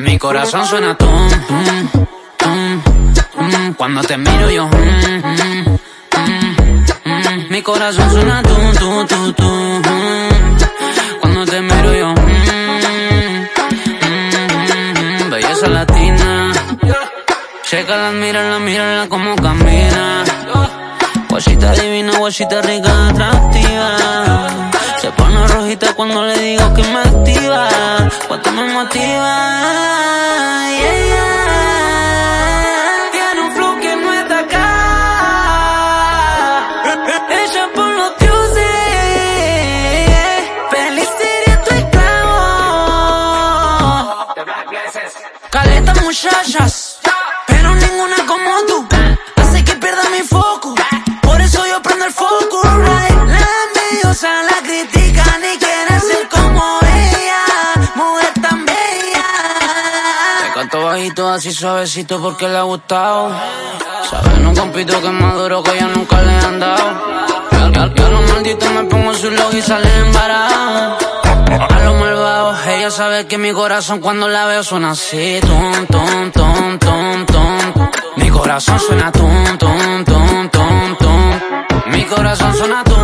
Mi corazón suena tum, tum, tum, tum, cuando te miro yo. mm, mm, mm, mm. Mi corazón suena tum, tum, tum, tum, Belleza latina. Chécala, mírala, mírala como camina. Guachita divina, guachita rica, atractiva. Se pone rojita cuando le digo que me activa. Cuánto me motiva. Pero ninguna como tú. Hace que pierda mi foco, por eso yo prendo el foco. Right. La envidiosa la critican y quieren ser como ella, mujer tan bella. Te canto bajito, así suavecito porque le ha gustado. Sabes, no compito que es más duro que ella nunca le han dado. Y a, a- los me pongo su log y salen embarados. Sabe que mi corazón cuando la veo suena así, tum, tum, tum, tum, tum. Mi corazón suena tum, tum, tum, tum, tum. Mi corazón suena tum,